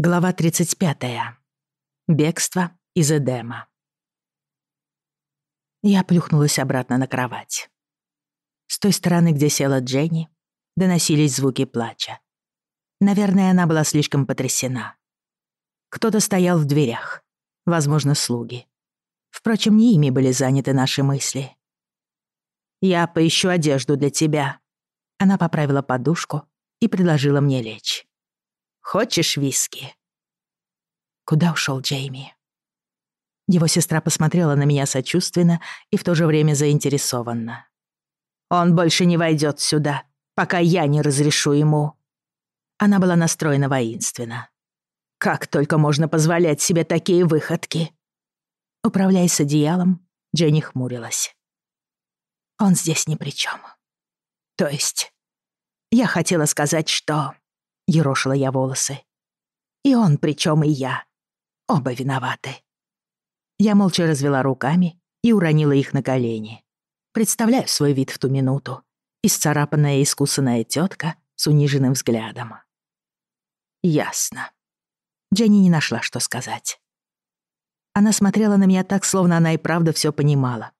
Глава 35. Бегство из Эдема. Я плюхнулась обратно на кровать. С той стороны, где села Дженни, доносились звуки плача. Наверное, она была слишком потрясена. Кто-то стоял в дверях, возможно, слуги. Впрочем, не ими были заняты наши мысли. «Я поищу одежду для тебя». Она поправила подушку и предложила мне лечь. Хочешь виски?» Куда ушел Джейми? Его сестра посмотрела на меня сочувственно и в то же время заинтересованно. «Он больше не войдет сюда, пока я не разрешу ему». Она была настроена воинственно. «Как только можно позволять себе такие выходки?» Управляясь одеялом, Дженни хмурилась. «Он здесь ни при чем. То есть, я хотела сказать, что Ерошила я волосы. И он, причем и я. Оба виноваты. Я молча развела руками и уронила их на колени. Представляю свой вид в ту минуту. Исцарапанная и искусанная тетка с униженным взглядом. Ясно. Дженни не нашла, что сказать. Она смотрела на меня так, словно она и правда все понимала.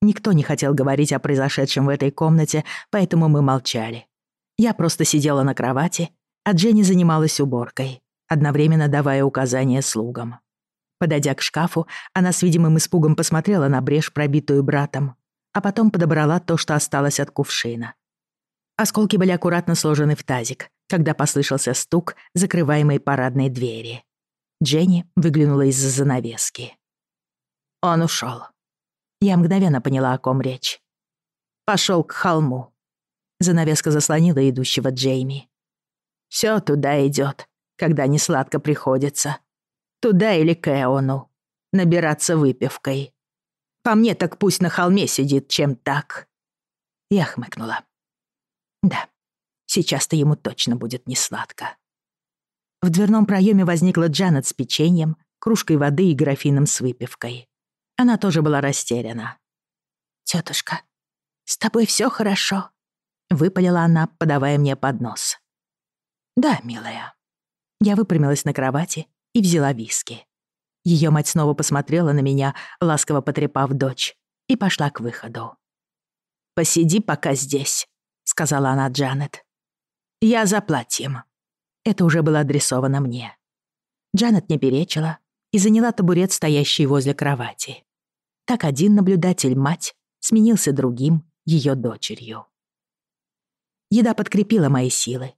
Никто не хотел говорить о произошедшем в этой комнате, поэтому мы молчали. Я просто сидела на кровати а Дженни занималась уборкой, одновременно давая указания слугам. Подойдя к шкафу, она с видимым испугом посмотрела на брешь, пробитую братом, а потом подобрала то, что осталось от кувшина. Осколки были аккуратно сложены в тазик, когда послышался стук закрываемой парадной двери. Дженни выглянула из-за занавески. Он ушел. Я мгновенно поняла, о ком речь. Пошел к холму. Занавеска заслонила идущего Джейми. Все туда идет, когда несладко приходится. Туда или к Эону. Набираться выпивкой. По мне так пусть на холме сидит, чем так. Я хмыкнула. Да, сейчас-то ему точно будет несладко. В дверном проеме возникла Джанет с печеньем, кружкой воды и графином с выпивкой. Она тоже была растеряна. «Тётушка, с тобой всё хорошо?» — выпалила она, подавая мне поднос. «Да, милая». Я выпрямилась на кровати и взяла виски. Ее мать снова посмотрела на меня, ласково потрепав дочь, и пошла к выходу. «Посиди пока здесь», — сказала она Джанет. «Я за платьем». Это уже было адресовано мне. Джанет не перечила и заняла табурет, стоящий возле кровати. Так один наблюдатель, мать, сменился другим, ее дочерью. Еда подкрепила мои силы,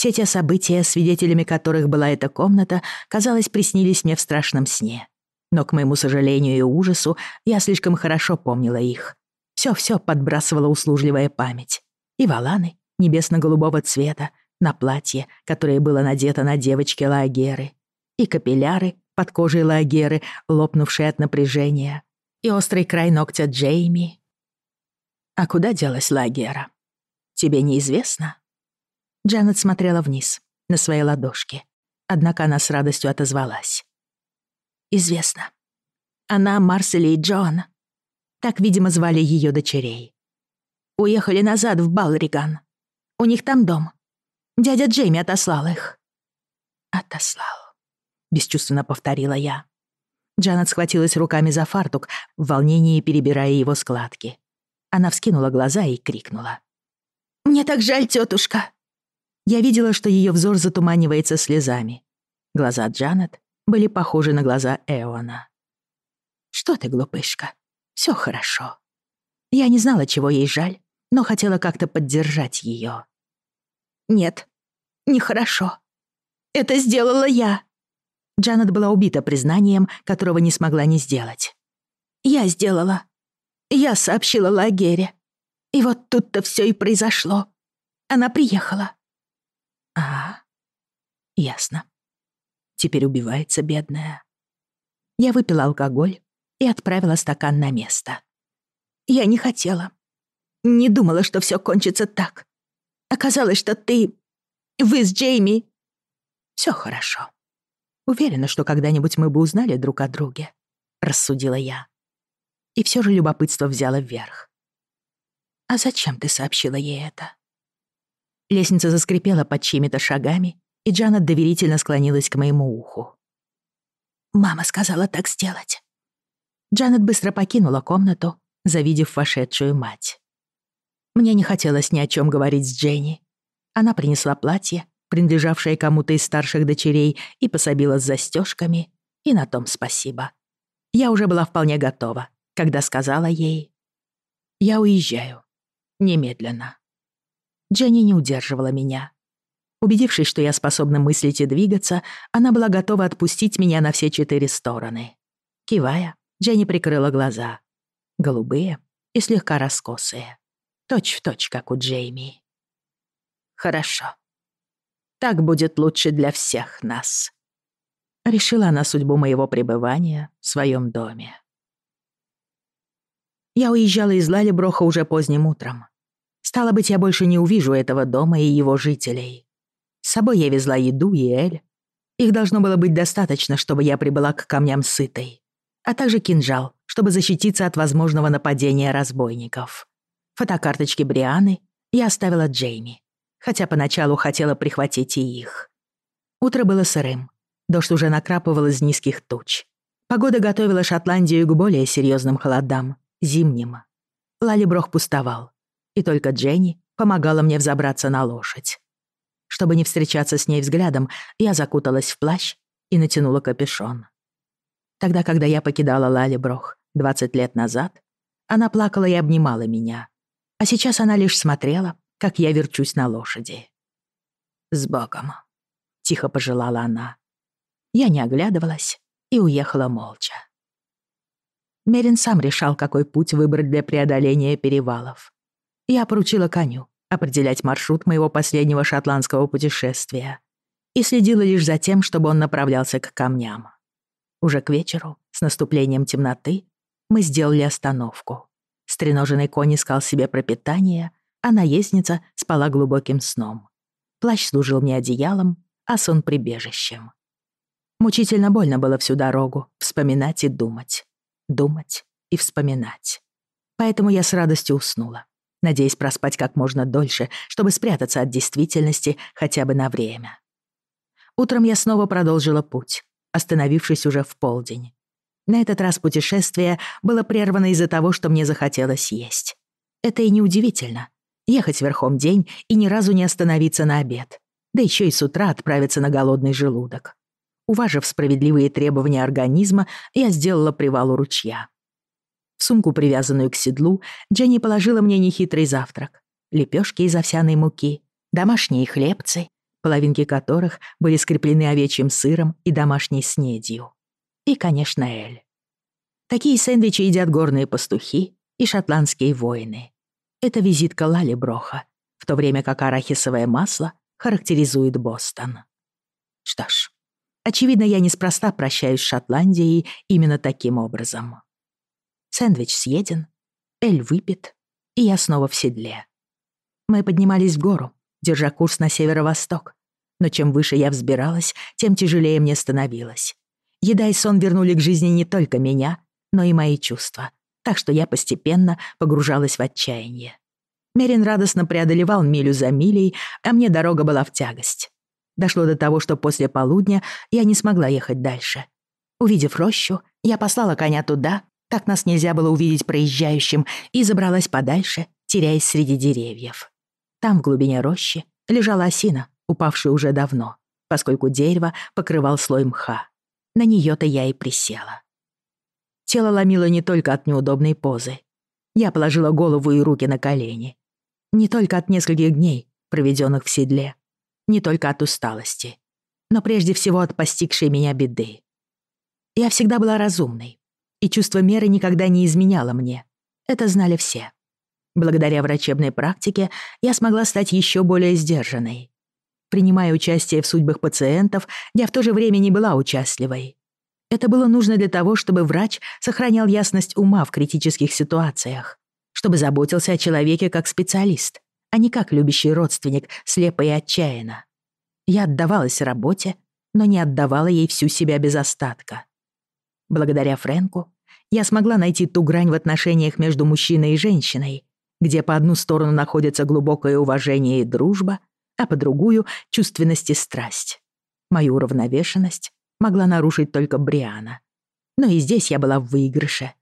все те события, свидетелями которых была эта комната, казалось, приснились мне в страшном сне. Но, к моему сожалению и ужасу, я слишком хорошо помнила их. Все-все подбрасывала услужливая память. И валаны небесно-голубого цвета на платье, которое было надето на девочке Лагеры, и капилляры под кожей Лагеры, лопнувшие от напряжения, и острый край ногтя Джейми. А куда делась Лагера? Тебе неизвестно? Джанет смотрела вниз, на свои ладошки. Однако она с радостью отозвалась. «Известно. Она Марсели и Джоан. Так, видимо, звали ее дочерей. Уехали назад в Балриган. У них там дом. Дядя Джейми отослал их». «Отослал», — бесчувственно повторила я. Джанет схватилась руками за фартук, в волнении перебирая его складки. Она вскинула глаза и крикнула. «Мне так жаль, тетушка!" Я видела, что ее взор затуманивается слезами. Глаза Джанет были похожи на глаза Эона. «Что ты, глупышка? Все хорошо». Я не знала, чего ей жаль, но хотела как-то поддержать ее. «Нет, нехорошо. Это сделала я». Джанет была убита признанием, которого не смогла не сделать. «Я сделала. Я сообщила Лагере. И вот тут-то все и произошло. Она приехала. А, ясно. Теперь убивается бедная. Я выпила алкоголь и отправила стакан на место. Я не хотела. Не думала, что все кончится так. Оказалось, что ты... Вы с Джейми... Все хорошо. Уверена, что когда-нибудь мы бы узнали друг о друге. Рассудила я. И все же любопытство взяло вверх. А зачем ты сообщила ей это? Лестница заскрипела под чьими-то шагами, и Джанет доверительно склонилась к моему уху. «Мама сказала так сделать». Джанет быстро покинула комнату, завидев вошедшую мать. Мне не хотелось ни о чем говорить с Дженни. Она принесла платье, принадлежавшее кому-то из старших дочерей, и пособила с застежками, и на том спасибо. Я уже была вполне готова, когда сказала ей «Я уезжаю. Немедленно». Дженни не удерживала меня. Убедившись, что я способна мыслить и двигаться, она была готова отпустить меня на все четыре стороны. Кивая, Дженни прикрыла глаза. Голубые и слегка раскосые. Точь в точь, как у Джейми. «Хорошо. Так будет лучше для всех нас», — решила она судьбу моего пребывания в своем доме. Я уезжала из Лалиброха уже поздним утром, Стало быть, я больше не увижу этого дома и его жителей. С собой я везла еду и Эль. Их должно было быть достаточно, чтобы я прибыла к камням сытой. А также кинжал, чтобы защититься от возможного нападения разбойников. Фотокарточки Брианы я оставила Джейми, хотя поначалу хотела прихватить и их. Утро было сырым. Дождь уже накрапывал из низких туч. Погода готовила Шотландию к более серьезным холодам, зимним. Лалиброх пустовал и только Дженни помогала мне взобраться на лошадь. Чтобы не встречаться с ней взглядом, я закуталась в плащ и натянула капюшон. Тогда, когда я покидала Лали Брох 20 лет назад, она плакала и обнимала меня. А сейчас она лишь смотрела, как я верчусь на лошади. «С Богом!» — тихо пожелала она. Я не оглядывалась и уехала молча. Мерин сам решал, какой путь выбрать для преодоления перевалов. Я поручила коню определять маршрут моего последнего шотландского путешествия и следила лишь за тем, чтобы он направлялся к камням. Уже к вечеру, с наступлением темноты, мы сделали остановку. Стреноженный конь искал себе пропитание, а наездница спала глубоким сном. Плащ служил мне одеялом, а сон — прибежищем. Мучительно больно было всю дорогу вспоминать и думать. Думать и вспоминать. Поэтому я с радостью уснула, надеясь проспать как можно дольше, чтобы спрятаться от действительности хотя бы на время. Утром я снова продолжила путь, остановившись уже в полдень. На этот раз путешествие было прервано из-за того, что мне захотелось есть. Это и неудивительно. Ехать верхом день и ни разу не остановиться на обед. Да еще и с утра отправиться на голодный желудок. Уважив справедливые требования организма, я сделала привал у ручья. В сумку, привязанную к седлу, Дженни положила мне нехитрый завтрак. Лепешки из овсяной муки, домашние хлебцы, половинки которых были скреплены овечьим сыром и домашней снедью. И, конечно, эль. Такие сэндвичи едят горные пастухи и шотландские воины. Это визитка Лали Броха, в то время как арахисовое масло характеризует Бостон. Что ж, очевидно, я неспроста прощаюсь с Шотландией именно таким образом. Сэндвич съеден, Эль выпит, и я снова в седле. Мы поднимались в гору, держа курс на северо-восток. Но чем выше я взбиралась, тем тяжелее мне становилось. Еда и сон вернули к жизни не только меня, но и мои чувства, так что я постепенно погружалась в отчаяние. Мерин радостно преодолевал милю за милей, а мне дорога была в тягость. Дошло до того, что после полудня я не смогла ехать дальше. Увидев рощу, я послала коня туда, так нас нельзя было увидеть проезжающим, и забралась подальше, теряясь среди деревьев. Там, в глубине рощи, лежала осина, упавшая уже давно, поскольку дерево покрывал слой мха. На неё-то я и присела. Тело ломило не только от неудобной позы. Я положила голову и руки на колени. Не только от нескольких дней, проведенных в седле. Не только от усталости. Но прежде всего от постигшей меня беды. Я всегда была разумной, и чувство меры никогда не изменяло мне. Это знали все. Благодаря врачебной практике я смогла стать еще более сдержанной. Принимая участие в судьбах пациентов, я в то же время не была участливой. Это было нужно для того, чтобы врач сохранял ясность ума в критических ситуациях, чтобы заботился о человеке как специалист, а не как любящий родственник, слепо и отчаянно. Я отдавалась работе, но не отдавала ей всю себя без остатка. Благодаря Френку я смогла найти ту грань в отношениях между мужчиной и женщиной, где по одну сторону находятся глубокое уважение и дружба, а по другую — чувственность и страсть. Мою уравновешенность могла нарушить только Бриана. Но и здесь я была в выигрыше.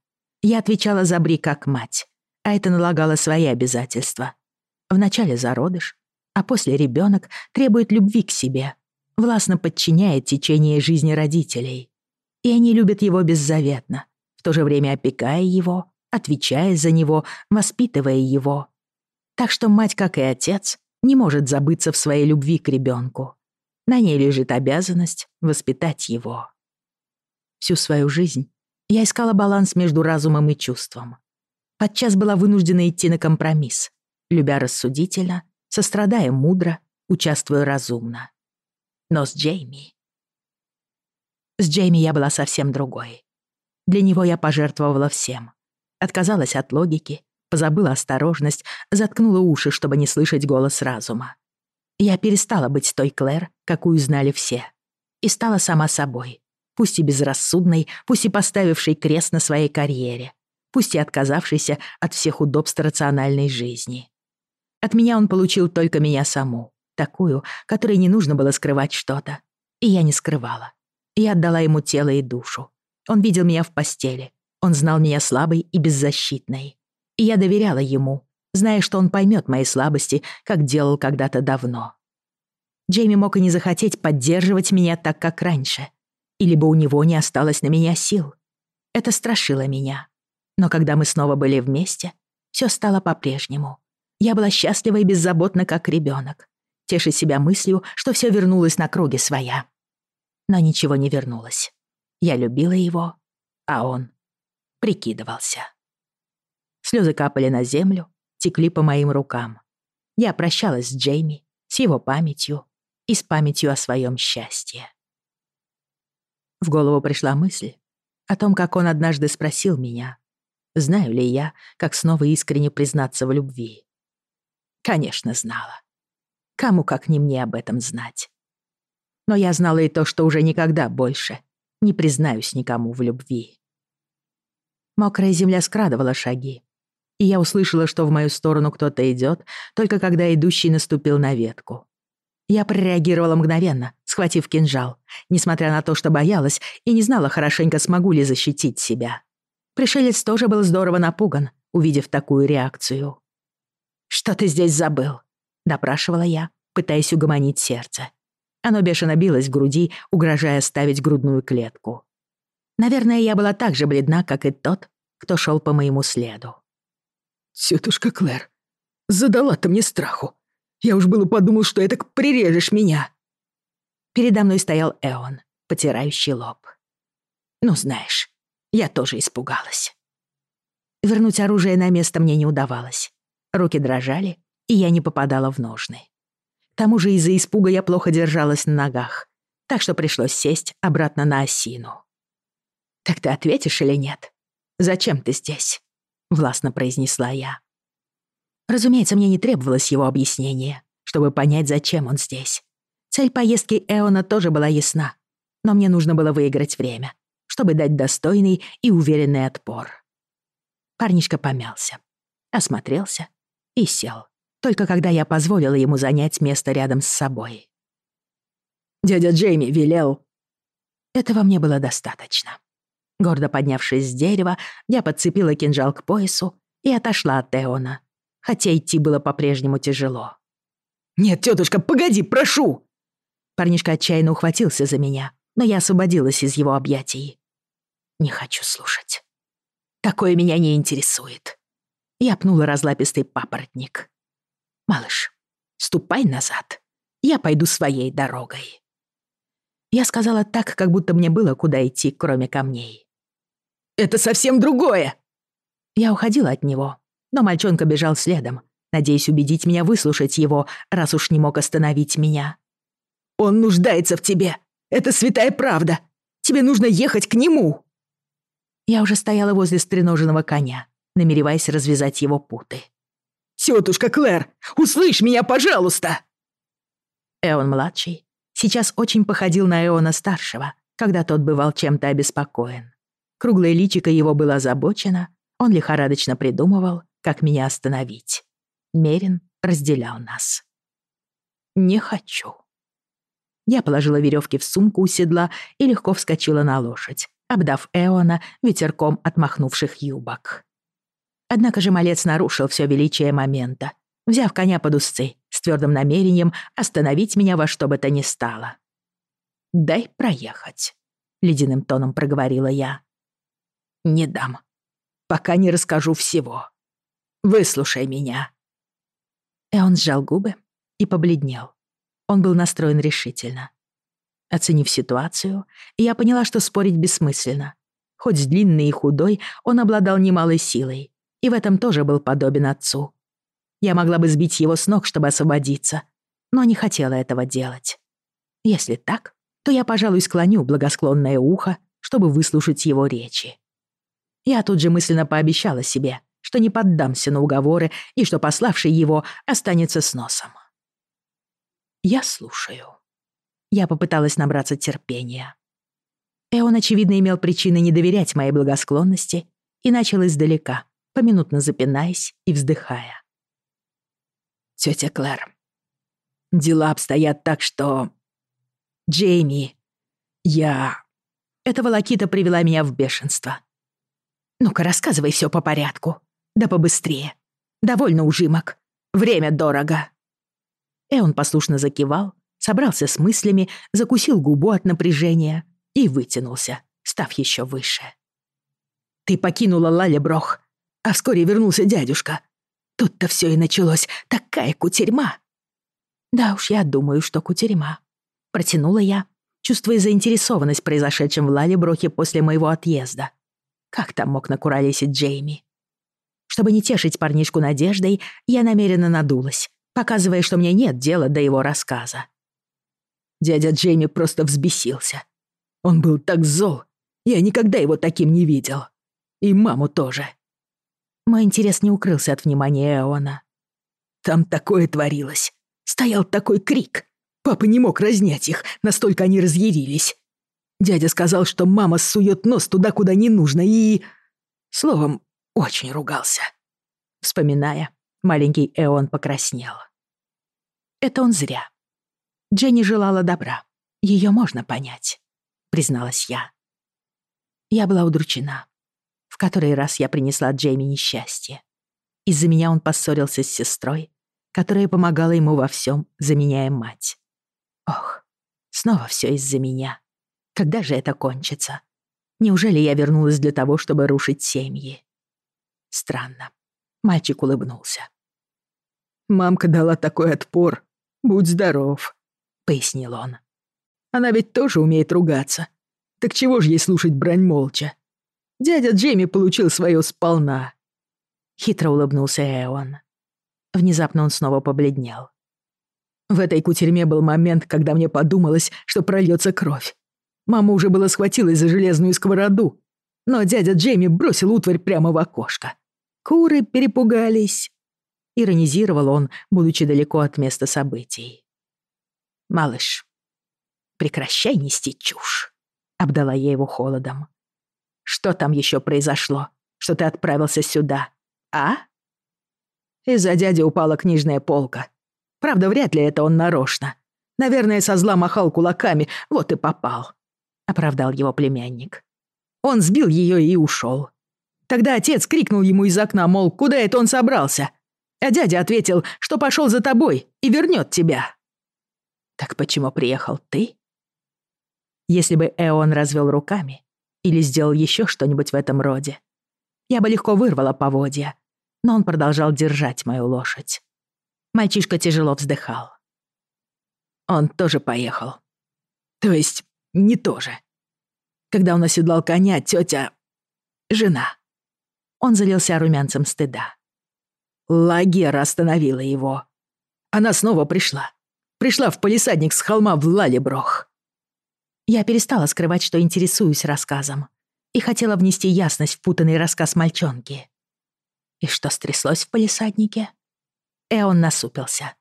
Я отвечала за Бри как мать, а это налагало свои обязательства. Вначале зародыш, а после ребенок требует любви к себе, властно подчиняет течение жизни родителей и они любят его беззаветно, в то же время опекая его, отвечая за него, воспитывая его. Так что мать, как и отец, не может забыться в своей любви к ребенку. На ней лежит обязанность воспитать его. Всю свою жизнь я искала баланс между разумом и чувством. Подчас была вынуждена идти на компромисс, любя рассудительно, сострадая мудро, участвуя разумно. Но с Джейми с Джейми я была совсем другой. Для него я пожертвовала всем. Отказалась от логики, позабыла осторожность, заткнула уши, чтобы не слышать голос разума. Я перестала быть той Клэр, какую знали все. И стала сама собой. Пусть и безрассудной, пусть и поставившей крест на своей карьере. Пусть и отказавшейся от всех удобств рациональной жизни. От меня он получил только меня саму. Такую, которой не нужно было скрывать что-то. И я не скрывала. Я отдала ему тело и душу. Он видел меня в постели. Он знал меня слабой и беззащитной. И я доверяла ему, зная, что он поймет мои слабости, как делал когда-то давно. Джейми мог и не захотеть поддерживать меня так, как раньше. или бы у него не осталось на меня сил. Это страшило меня. Но когда мы снова были вместе, все стало по-прежнему. Я была счастлива и беззаботна, как ребенок, теша себя мыслью, что все вернулось на круги своя, но ничего не вернулось. Я любила его, а он прикидывался. Слезы капали на землю, текли по моим рукам. Я прощалась с Джейми, с его памятью и с памятью о своем счастье. В голову пришла мысль о том, как он однажды спросил меня, знаю ли я, как снова искренне признаться в любви. Конечно, знала. Кому как не мне об этом знать. Но я знала и то, что уже никогда больше не признаюсь никому в любви. Мокрая земля скрадывала шаги, и я услышала, что в мою сторону кто-то идет, только когда идущий наступил на ветку. Я прореагировала мгновенно, схватив кинжал, несмотря на то, что боялась и не знала хорошенько, смогу ли защитить себя. Пришелец тоже был здорово напуган, увидев такую реакцию. «Что ты здесь забыл?» — допрашивала я, пытаясь угомонить сердце. Оно бешено билось в груди, угрожая ставить грудную клетку. Наверное, я была так же бледна, как и тот, кто шел по моему следу. «Тетушка Клэр, задала ты мне страху. Я уж было подумал, что это прирежешь меня». Передо мной стоял Эон, потирающий лоб. «Ну, знаешь, я тоже испугалась». Вернуть оружие на место мне не удавалось. Руки дрожали, и я не попадала в ножны тому же из-за испуга я плохо держалась на ногах, так что пришлось сесть обратно на осину. «Так ты ответишь или нет? Зачем ты здесь?» — властно произнесла я. Разумеется, мне не требовалось его объяснение, чтобы понять, зачем он здесь. Цель поездки Эона тоже была ясна, но мне нужно было выиграть время, чтобы дать достойный и уверенный отпор. Парнишка помялся, осмотрелся и сел только когда я позволила ему занять место рядом с собой. «Дядя Джейми велел...» Этого мне было достаточно. Гордо поднявшись с дерева, я подцепила кинжал к поясу и отошла от Теона, хотя идти было по-прежнему тяжело. «Нет, тетушка, погоди, прошу!» Парнишка отчаянно ухватился за меня, но я освободилась из его объятий. «Не хочу слушать. Такое меня не интересует». Я пнула разлапистый папоротник. «Малыш, ступай назад. Я пойду своей дорогой». Я сказала так, как будто мне было куда идти, кроме камней. «Это совсем другое!» Я уходила от него, но мальчонка бежал следом, надеясь убедить меня выслушать его, раз уж не мог остановить меня. «Он нуждается в тебе! Это святая правда! Тебе нужно ехать к нему!» Я уже стояла возле стреноженного коня, намереваясь развязать его путы. «Тетушка Клэр, услышь меня, пожалуйста!» Эон-младший сейчас очень походил на Эона-старшего, когда тот бывал чем-то обеспокоен. Круглое личико его было озабочено, он лихорадочно придумывал, как меня остановить. Мерин разделял нас. «Не хочу». Я положила веревки в сумку у седла и легко вскочила на лошадь, обдав Эона ветерком отмахнувших юбок. Однако же малец нарушил все величие момента, взяв коня под узцы с твердым намерением остановить меня во что бы то ни стало. «Дай проехать», — ледяным тоном проговорила я. «Не дам, пока не расскажу всего. Выслушай меня». И он сжал губы и побледнел. Он был настроен решительно. Оценив ситуацию, я поняла, что спорить бессмысленно. Хоть длинный и худой, он обладал немалой силой и в этом тоже был подобен отцу. Я могла бы сбить его с ног, чтобы освободиться, но не хотела этого делать. Если так, то я, пожалуй, склоню благосклонное ухо, чтобы выслушать его речи. Я тут же мысленно пообещала себе, что не поддамся на уговоры и что пославший его останется с носом. Я слушаю. Я попыталась набраться терпения. И он, очевидно, имел причины не доверять моей благосклонности и начал издалека, поминутно запинаясь и вздыхая. «Тётя Клэр, дела обстоят так, что... Джейми, я... Эта волокита привела меня в бешенство. Ну-ка, рассказывай всё по порядку. Да побыстрее. Довольно ужимок. Время дорого». Эон послушно закивал, собрался с мыслями, закусил губу от напряжения и вытянулся, став еще выше. «Ты покинула Лаля а вскоре вернулся дядюшка. Тут-то все и началось. Такая кутерьма!» «Да уж, я думаю, что кутерьма», — протянула я, чувствуя заинтересованность произошедшим в Лалеброхе после моего отъезда. Как там мог накуролесить Джейми? Чтобы не тешить парнишку надеждой, я намеренно надулась, показывая, что мне нет дела до его рассказа. Дядя Джейми просто взбесился. Он был так зол. Я никогда его таким не видел. И маму тоже. Мой интерес не укрылся от внимания Эона. «Там такое творилось! Стоял такой крик! Папа не мог разнять их, настолько они разъярились! Дядя сказал, что мама сует нос туда, куда не нужно, и... Словом, очень ругался». Вспоминая, маленький Эон покраснел. «Это он зря. Дженни желала добра. Ее можно понять», — призналась я. Я была удручена который раз я принесла Джейми несчастье. Из-за меня он поссорился с сестрой, которая помогала ему во всем, заменяя мать. Ох, снова все из-за меня. Когда же это кончится? Неужели я вернулась для того, чтобы рушить семьи? Странно. Мальчик улыбнулся. «Мамка дала такой отпор. Будь здоров», — пояснил он. «Она ведь тоже умеет ругаться. Так чего же ей слушать брань молча? Дядя Джейми получил свое сполна!» Хитро улыбнулся Эон. Внезапно он снова побледнел. В этой кутерьме был момент, когда мне подумалось, что прольется кровь. Мама уже была схватилась за железную сковороду, но дядя Джейми бросил утварь прямо в окошко. Куры перепугались. Иронизировал он, будучи далеко от места событий. «Малыш, прекращай нести чушь», — обдала я его холодом. Что там еще произошло? Что ты отправился сюда? А? Из-за дяди упала книжная полка. Правда, вряд ли это он нарочно. Наверное, со зла махал кулаками, вот и попал. Оправдал его племянник. Он сбил ее и ушел. Тогда отец крикнул ему из окна, мол, куда это он собрался? А дядя ответил, что пошел за тобой и вернет тебя. Так почему приехал ты? Если бы Эон развел руками, или сделал еще что-нибудь в этом роде. Я бы легко вырвала поводья, но он продолжал держать мою лошадь. Мальчишка тяжело вздыхал. Он тоже поехал. То есть, не тоже. Когда он оседлал коня, тетя... Жена. Он залился румянцем стыда. Лагера остановила его. Она снова пришла. Пришла в палисадник с холма в Лалеброх. Я перестала скрывать, что интересуюсь рассказом, и хотела внести ясность в путанный рассказ мальчонки. И что стряслось в полисаднике? Эон насупился.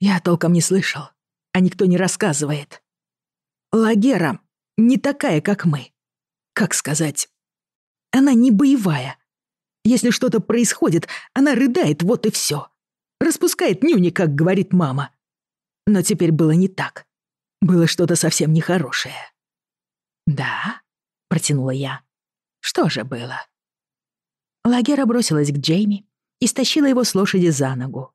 Я толком не слышал, а никто не рассказывает. Лагера не такая, как мы. Как сказать? Она не боевая. Если что-то происходит, она рыдает, вот и все. Распускает нюни, как говорит мама. Но теперь было не так было что-то совсем нехорошее. «Да?» — протянула я. «Что же было?» Лагера бросилась к Джейми и стащила его с лошади за ногу.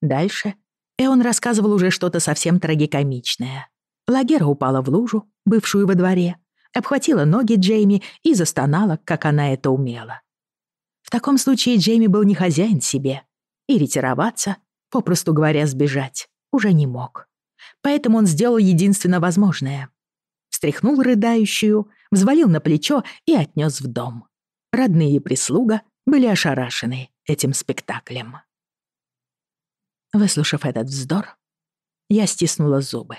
Дальше Эон рассказывал уже что-то совсем трагикомичное. Лагера упала в лужу, бывшую во дворе, обхватила ноги Джейми и застонала, как она это умела. В таком случае Джейми был не хозяин себе и ретироваться, попросту говоря, сбежать, уже не мог поэтому он сделал единственно возможное. Встряхнул рыдающую, взвалил на плечо и отнёс в дом. Родные и прислуга были ошарашены этим спектаклем. Выслушав этот вздор, я стиснула зубы,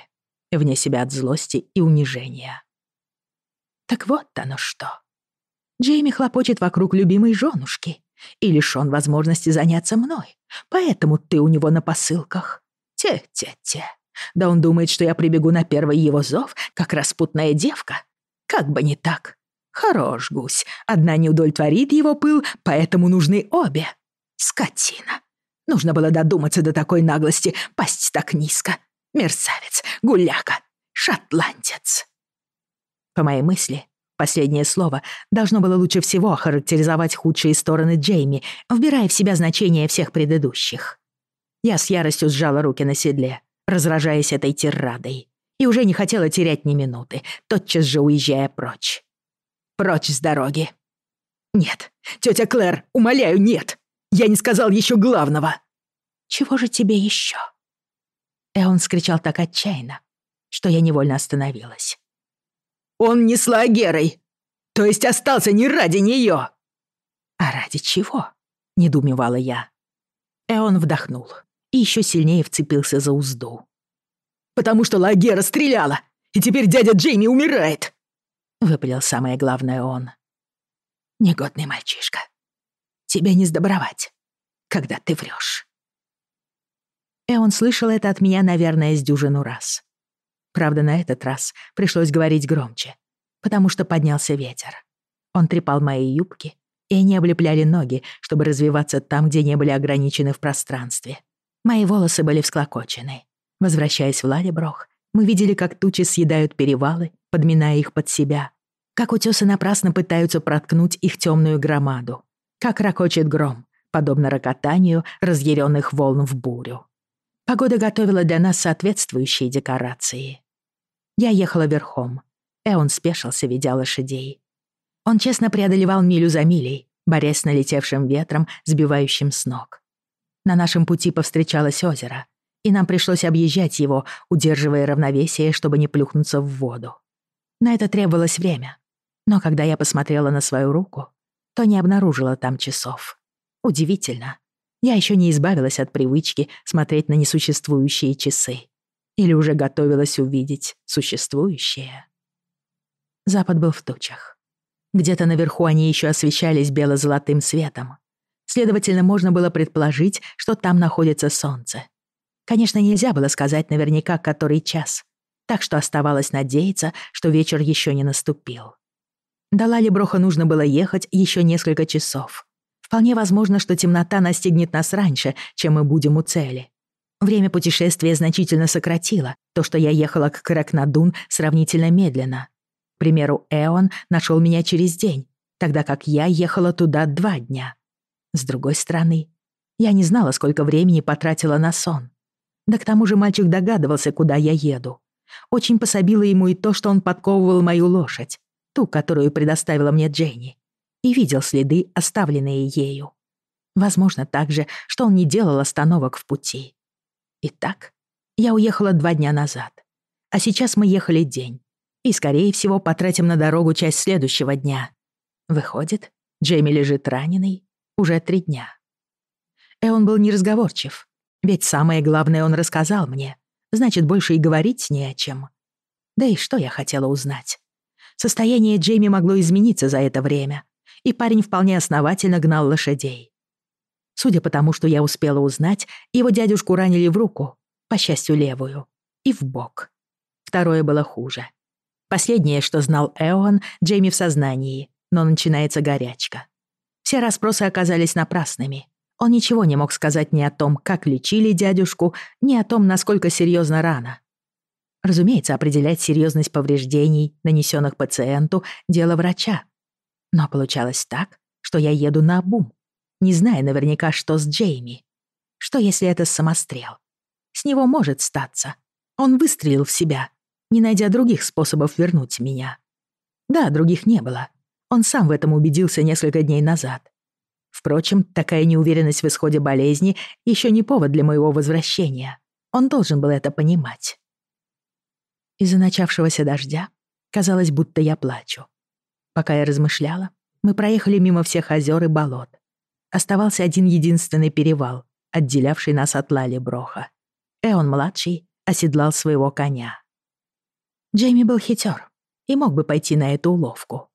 вне себя от злости и унижения. Так вот оно что. Джейми хлопочет вокруг любимой женушки и лишён возможности заняться мной, поэтому ты у него на посылках. Те-те-те. Да он думает, что я прибегу на первый его зов, как распутная девка. Как бы не так. Хорош, гусь. Одна не удовлетворит его пыл, поэтому нужны обе. Скотина. Нужно было додуматься до такой наглости, пасть так низко. Мерзавец, гуляка, шотландец. По моей мысли, последнее слово должно было лучше всего охарактеризовать худшие стороны Джейми, вбирая в себя значение всех предыдущих. Я с яростью сжала руки на седле разражаясь этой тирадой, и уже не хотела терять ни минуты, тотчас же уезжая прочь. Прочь с дороги. «Нет, тетя Клэр, умоляю, нет! Я не сказал еще главного!» «Чего же тебе еще?» Эон скричал так отчаянно, что я невольно остановилась. «Он не с Лагерой! То есть остался не ради нее!» «А ради чего?» — недоумевала я. Эон вдохнул и еще сильнее вцепился за узду. «Потому что Лагера стреляла, и теперь дядя Джейми умирает!» — выпалил самое главное он. «Негодный мальчишка, тебе не сдобровать, когда ты врешь». Эон слышал это от меня, наверное, с дюжину раз. Правда, на этот раз пришлось говорить громче, потому что поднялся ветер. Он трепал мои юбки, и они облепляли ноги, чтобы развиваться там, где не были ограничены в пространстве. Мои волосы были всклокочены. Возвращаясь в Лалеброх, мы видели, как тучи съедают перевалы, подминая их под себя, как утёсы напрасно пытаются проткнуть их темную громаду, как ракочет гром, подобно рокотанию разъяренных волн в бурю. Погода готовила для нас соответствующие декорации. Я ехала верхом. Эон спешился, ведя лошадей. Он честно преодолевал милю за милей, борясь с налетевшим ветром, сбивающим с ног на нашем пути повстречалось озеро, и нам пришлось объезжать его, удерживая равновесие, чтобы не плюхнуться в воду. На это требовалось время, но когда я посмотрела на свою руку, то не обнаружила там часов. Удивительно. Я еще не избавилась от привычки смотреть на несуществующие часы. Или уже готовилась увидеть существующие. Запад был в тучах. Где-то наверху они еще освещались бело-золотым светом, Следовательно, можно было предположить, что там находится солнце. Конечно, нельзя было сказать наверняка, который час. Так что оставалось надеяться, что вечер еще не наступил. До Лалиброха нужно было ехать еще несколько часов. Вполне возможно, что темнота настигнет нас раньше, чем мы будем у цели. Время путешествия значительно сократило то, что я ехала к Каракнадун сравнительно медленно. К примеру, Эон нашел меня через день, тогда как я ехала туда два дня. С другой стороны, я не знала, сколько времени потратила на сон. Да к тому же мальчик догадывался, куда я еду. Очень пособило ему и то, что он подковывал мою лошадь, ту, которую предоставила мне Дженни, и видел следы, оставленные ею. Возможно также, что он не делал остановок в пути. Итак, я уехала два дня назад. А сейчас мы ехали день. И, скорее всего, потратим на дорогу часть следующего дня. Выходит, Джейми лежит раненый, уже три дня. Эон был неразговорчив, ведь самое главное он рассказал мне, значит, больше и говорить не о чем. Да и что я хотела узнать? Состояние Джейми могло измениться за это время, и парень вполне основательно гнал лошадей. Судя по тому, что я успела узнать, его дядюшку ранили в руку, по счастью, левую, и в бок. Второе было хуже. Последнее, что знал Эон, Джейми в сознании, но начинается горячка. Все расспросы оказались напрасными. Он ничего не мог сказать ни о том, как лечили дядюшку, ни о том, насколько серьезна рана. Разумеется, определять серьезность повреждений, нанесенных пациенту, дело врача. Но получалось так, что я еду на обум, не зная наверняка, что с Джейми. Что, если это самострел? С него может статься. Он выстрелил в себя, не найдя других способов вернуть меня. Да, других не было. Он сам в этом убедился несколько дней назад. Впрочем, такая неуверенность в исходе болезни еще не повод для моего возвращения. Он должен был это понимать. Из-за начавшегося дождя казалось, будто я плачу. Пока я размышляла, мы проехали мимо всех озер и болот. Оставался один единственный перевал, отделявший нас от Лали Броха. Эон-младший оседлал своего коня. Джейми был хитер и мог бы пойти на эту уловку.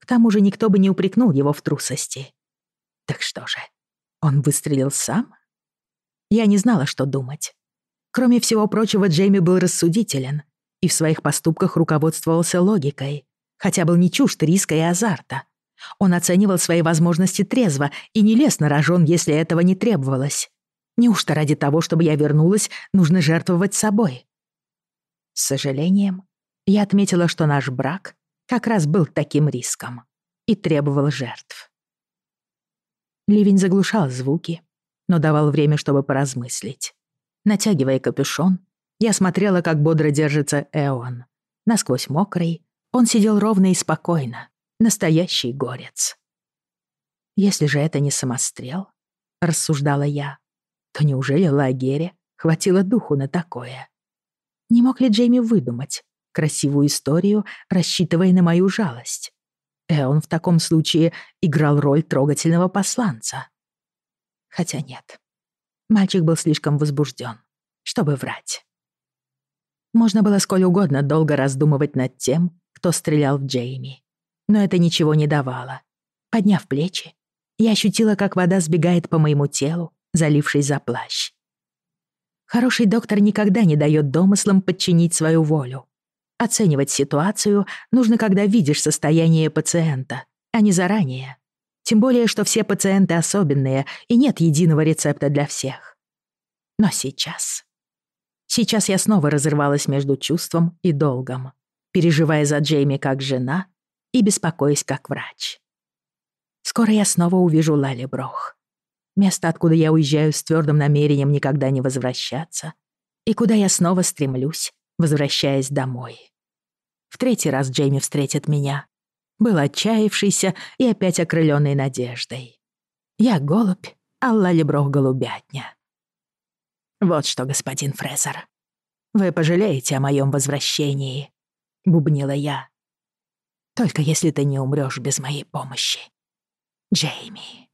К тому же никто бы не упрекнул его в трусости. Так что же, он выстрелил сам? Я не знала, что думать. Кроме всего прочего, Джейми был рассудителен и в своих поступках руководствовался логикой, хотя был не чужд риска и азарта. Он оценивал свои возможности трезво и не лез на рожон, если этого не требовалось. Неужто ради того, чтобы я вернулась, нужно жертвовать собой? С сожалением, я отметила, что наш брак как раз был таким риском и требовал жертв. Ливень заглушал звуки, но давал время, чтобы поразмыслить. Натягивая капюшон, я смотрела, как бодро держится Эон. Насквозь мокрый, он сидел ровно и спокойно. Настоящий горец. «Если же это не самострел», — рассуждала я, то неужели Лагере хватило духу на такое? Не мог ли Джейми выдумать, красивую историю, рассчитывая на мою жалость. Эон в таком случае играл роль трогательного посланца. Хотя нет. Мальчик был слишком возбужден, чтобы врать. Можно было сколь угодно долго раздумывать над тем, кто стрелял в Джейми. Но это ничего не давало. Подняв плечи, я ощутила, как вода сбегает по моему телу, залившись за плащ. Хороший доктор никогда не дает домыслам подчинить свою волю. Оценивать ситуацию нужно, когда видишь состояние пациента, а не заранее. Тем более, что все пациенты особенные, и нет единого рецепта для всех. Но сейчас... Сейчас я снова разрывалась между чувством и долгом, переживая за Джейми как жена и беспокоясь как врач. Скоро я снова увижу Лали Брох. Место, откуда я уезжаю с твердым намерением никогда не возвращаться, и куда я снова стремлюсь, возвращаясь домой. В третий раз Джейми встретит меня. Был отчаявшийся и опять окрыленный надеждой. Я голубь, Алла Лебров голубятня. Вот что, господин Фрезер, вы пожалеете о моем возвращении, бубнила я. Только если ты не умрешь без моей помощи. Джейми.